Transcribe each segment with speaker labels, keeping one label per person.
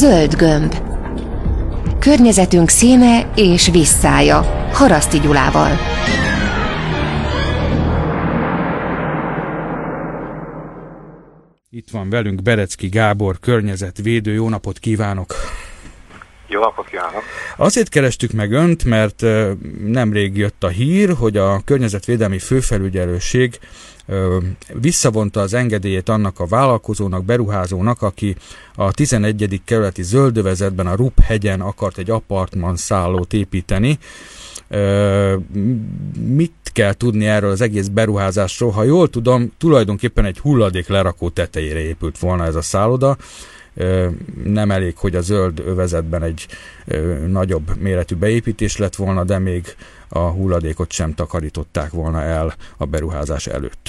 Speaker 1: Zöld gömb. Környezetünk színe és visszája. Haraszti Gyulával.
Speaker 2: Itt van velünk Berecki Gábor, környezetvédő. Jó napot kívánok!
Speaker 3: Jó napot kívánok!
Speaker 2: Azért kerestük meg önt, mert nemrég jött a hír, hogy a környezetvédelmi főfelügyelőség visszavonta az engedélyét annak a vállalkozónak, beruházónak, aki a 11. kerületi zöldövezetben a Rupp hegyen akart egy apartman szállót építeni. Mit kell tudni erről az egész beruházásról? Ha jól tudom, tulajdonképpen egy hulladék lerakó tetejére épült volna ez a szálloda, nem elég, hogy a zöld övezetben egy nagyobb méretű beépítés lett volna, de még a hulladékot sem takarították volna el a beruházás előtt.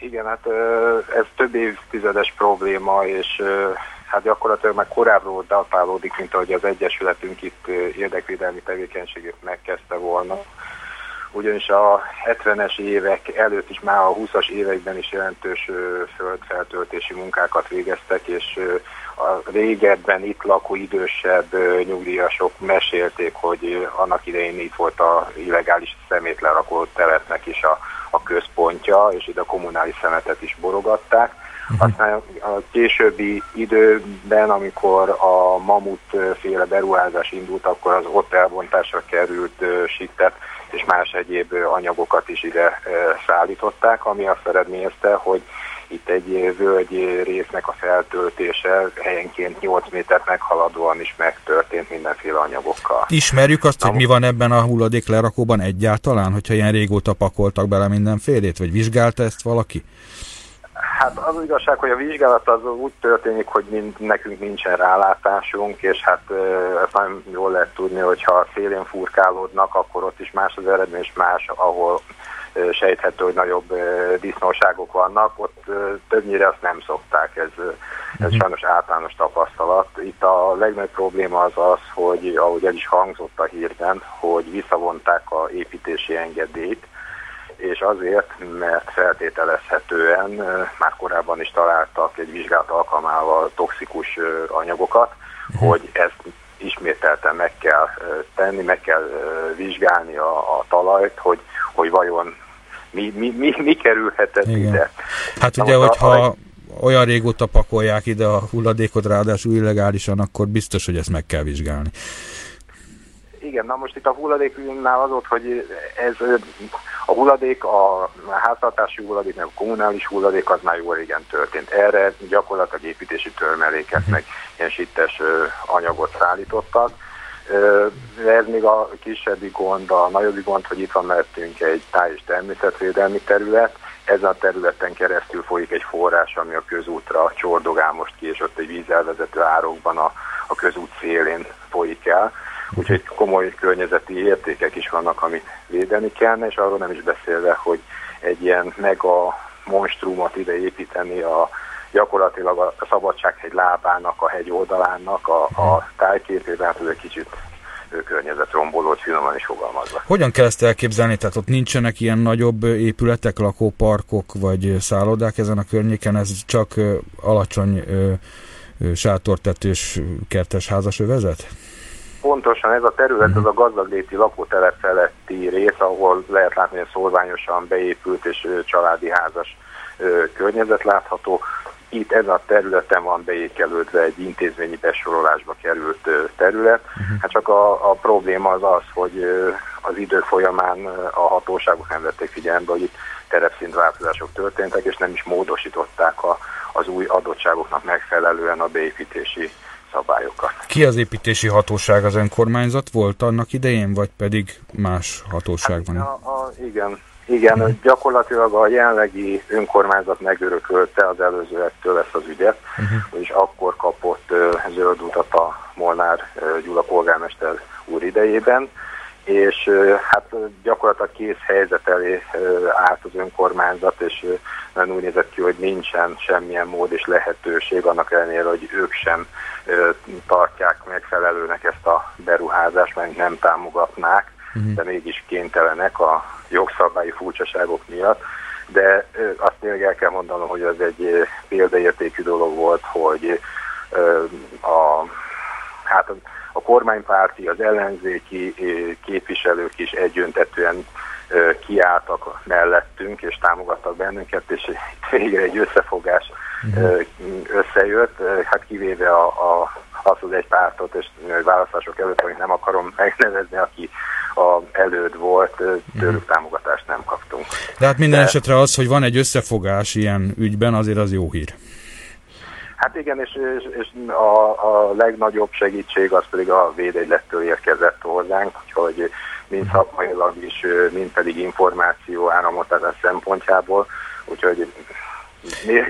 Speaker 3: Igen, hát ez több évtizedes probléma, és hát gyakorlatilag már korábbról datálódik, mint ahogy az Egyesületünk itt érdekvédelmi tevékenységét megkezdte volna ugyanis a 70-es évek előtt is, már a 20-as években is jelentős földfeltöltési munkákat végeztek, és a régebben itt lakó idősebb nyugdíjasok mesélték, hogy annak idején itt volt a illegális szemétlerakó teletnek is a, a központja, és ide a kommunális szemetet is borogatták. Aztán a későbbi időben, amikor a mamut féle beruházás indult, akkor az ott elbontásra került siktet és más egyéb anyagokat is ide szállították, ami azt eredményezte, hogy itt egy völgy résznek a feltöltése helyenként 8 métert meghaladóan is megtörtént mindenféle anyagokkal.
Speaker 2: Ismerjük azt, hogy mi van ebben a hulladék lerakóban egyáltalán, hogyha ilyen régóta pakoltak bele mindenfélét, vagy vizsgálta ezt valaki?
Speaker 3: Hát az igazság, hogy a vizsgálat az úgy történik, hogy mind, nekünk nincsen rálátásunk, és hát ezt nagyon jól lehet tudni, hogy ha szélén furkálódnak, akkor ott is más az eredmény, és más, ahol sejthető, hogy nagyobb disznóságok vannak, ott többnyire azt nem szokták, ez, ez mhm. sajnos általános tapasztalat. Itt a legnagyobb probléma az az, hogy ahogy el is hangzott a hírben, hogy visszavonták a építési engedélyt, és azért, mert feltételezhetően már korábban is találtak egy vizsgálat alkalmával toxikus anyagokat, uh-huh. hogy ezt ismételten meg kell tenni, meg kell vizsgálni a, a talajt, hogy, hogy vajon mi, mi, mi, mi kerülhetett Igen. ide.
Speaker 2: Hát Na ugye, hogyha a, olyan régóta pakolják ide a hulladékot, ráadásul illegálisan, akkor biztos, hogy ezt meg kell vizsgálni.
Speaker 3: Igen, na most itt a hulladéknál az ott, hogy ez a hulladék, a háztartási hulladék, meg a kommunális hulladék az már jó régen történt. Erre gyakorlatilag építési törmeléket, meg ilyen sittes anyagot szállítottak. Ez még a kisebbi gond, a nagyobbik gond, hogy itt van mellettünk egy táj- és természetvédelmi terület, ezen a területen keresztül folyik egy forrás, ami a közútra csordogál most ki, és ott egy vízelvezető árokban a, a közút szélén folyik el úgyhogy komoly környezeti értékek is vannak, amit védeni kellene, és arról nem is beszélve, hogy egy ilyen mega monstrumot ide építeni a gyakorlatilag a Szabadsághegy lábának, a hegy oldalának a, a tájképében, hát ez egy kicsit környezetromboló, hogy finoman is fogalmazva.
Speaker 2: Hogyan kell ezt elképzelni? Tehát ott nincsenek ilyen nagyobb épületek, lakóparkok vagy szállodák ezen a környéken, ez csak alacsony sátortetős kertes házas övezet?
Speaker 3: Pontosan ez a terület, az a gazdagléti lakótelep feletti rész, ahol lehet látni, hogy szorványosan beépült és családi házas környezet látható. Itt ezen a területen van beékelődve egy intézményi besorolásba került terület. Mhm. Hát csak a, a probléma az az, hogy az idő folyamán a hatóságok nem vették figyelembe, hogy itt terepszintváltozások történtek, és nem is módosították a, az új adottságoknak megfelelően a beépítési szabályokat.
Speaker 2: Ki az építési hatóság az önkormányzat volt annak idején, vagy pedig más hatóság hát, van?
Speaker 3: A, a, igen, igen uh-huh. gyakorlatilag a jelenlegi önkormányzat megörökölte az előzőektől ezt az ügyet, uh-huh. és akkor kapott uh, zöld utat a Molnár uh, Gyula polgármester úr idejében, és hát gyakorlatilag kész helyzet elé állt az önkormányzat, és nem úgy nézett ki, hogy nincsen semmilyen mód és lehetőség annak ellenére, hogy ők sem tartják megfelelőnek ezt a beruházást, mert nem támogatnák, uh-huh. de mégis kénytelenek a jogszabályi furcsaságok miatt. De azt még el kell mondanom, hogy az egy példaértékű dolog volt, hogy kormánypárti, az ellenzéki képviselők is egyöntetően kiálltak mellettünk, és támogattak bennünket, és végre egy összefogás uh-huh. összejött, hát kivéve a, a, azt az egy pártot, és választások előtt, amit nem akarom megnevezni, aki a előd volt, tőlük uh-huh. támogatást nem kaptunk.
Speaker 2: De hát minden De, esetre az, hogy van egy összefogás ilyen ügyben, azért az jó hír.
Speaker 3: Hát igen, és, és, és a, a legnagyobb segítség az pedig a védegylettől érkezett hozzánk, úgyhogy mind szakmailag is, mind pedig információ áramotás szempontjából, úgyhogy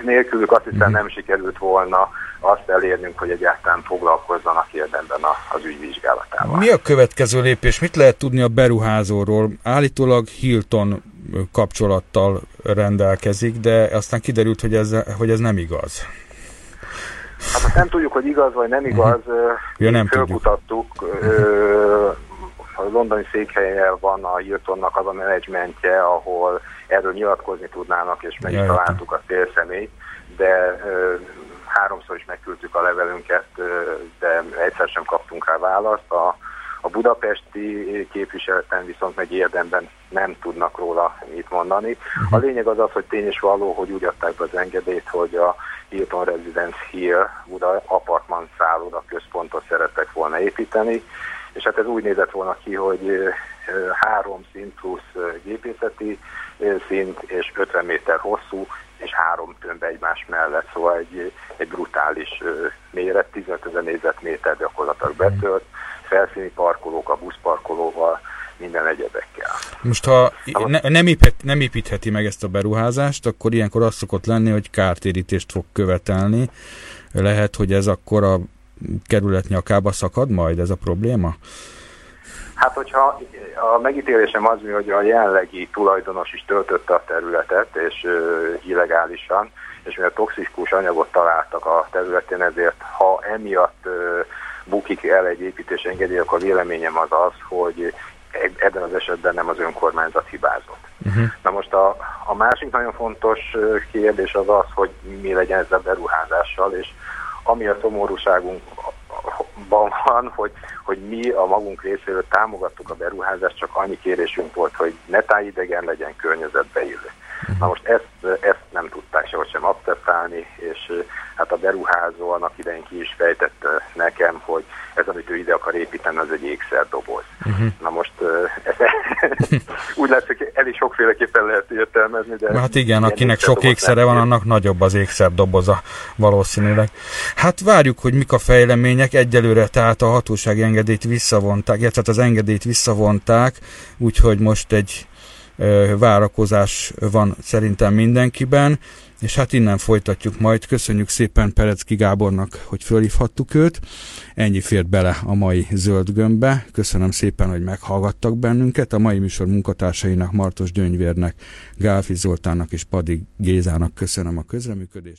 Speaker 3: nélkülük azt hiszem nem sikerült volna azt elérnünk, hogy egyáltalán foglalkozzanak érdemben az ügyvizsgálatával.
Speaker 2: Mi a következő lépés? Mit lehet tudni a beruházóról? Állítólag Hilton kapcsolattal rendelkezik, de aztán kiderült, hogy ez, hogy ez nem igaz.
Speaker 3: Hát azt nem tudjuk, hogy igaz vagy nem igaz. Uh-huh. Ja, nem fölkutattuk. Uh-huh. A londoni székhelyen van a Hiltonnak az a menedzsmentje, ahol erről nyilatkozni tudnának, és meg is találtuk a célszemélyt, de háromszor is megküldtük a levelünket, de egyszer sem kaptunk rá választ. A, a budapesti képviseleten viszont meg érdemben nem tudnak róla mit mondani. A mhm. lényeg az az, hogy tény és való, hogy úgy adták be az engedélyt, hogy a Hilton Residence Hill Buda apartman szálloda központot szerettek volna építeni, és hát ez úgy nézett volna ki, hogy három szint plusz gépészeti szint, és 50 méter hosszú, és három tömb egymás mellett, szóval egy, egy brutális méret, 15 ezer négyzetméter gyakorlatilag betölt, felszíni parkolók, a buszparkolóval, minden egyebekkel.
Speaker 2: Most ha ne, nem, épít, nem építheti meg ezt a beruházást, akkor ilyenkor az szokott lenni, hogy kártérítést fog követelni. Lehet, hogy ez akkor a kerület nyakába szakad majd ez a probléma?
Speaker 3: Hát, hogyha a megítélésem az, hogy a jelenlegi tulajdonos is töltötte a területet, és illegálisan, és mivel toxikus anyagot találtak a területén, ezért ha emiatt bukik el egy építés engedély, akkor a véleményem az az, hogy ebben az esetben nem az önkormányzat hibázott. Uh-huh. Na most a, a másik nagyon fontos kérdés az az, hogy mi legyen ezzel a beruházással, és ami a szomorúságunk van, hogy, hogy mi a magunk részéről támogattuk a beruházást, csak annyi kérésünk volt, hogy ne tájidegen legyen környezetbe illő. Na most ezt, ezt nem tudták sehogy sem akceptálni, és hát a beruházó annak idején ki is fejtette nekem, hogy ez, amit ő ide akar építeni, az egy ékszerdoboz. Uh-huh. Na most ezt, úgy látszik, hogy elég sokféleképpen lehet értelmezni, de...
Speaker 2: Hát igen, akinek sok ékszere van, annak nagyobb az ékszerdoboza valószínűleg. Hát várjuk, hogy mik a fejlemények. Egyelőre tehát a hatósági engedélyt visszavonták, illetve az engedélyt visszavonták, úgyhogy most egy várakozás van szerintem mindenkiben, és hát innen folytatjuk majd. Köszönjük szépen Perecki Gábornak, hogy fölhívhattuk őt. Ennyi fért bele a mai zöld gömbbe. Köszönöm szépen, hogy meghallgattak bennünket. A mai műsor munkatársainak, Martos Gyöngyvérnek, Gálfi Zoltánnak és Padig Gézának köszönöm a közreműködést.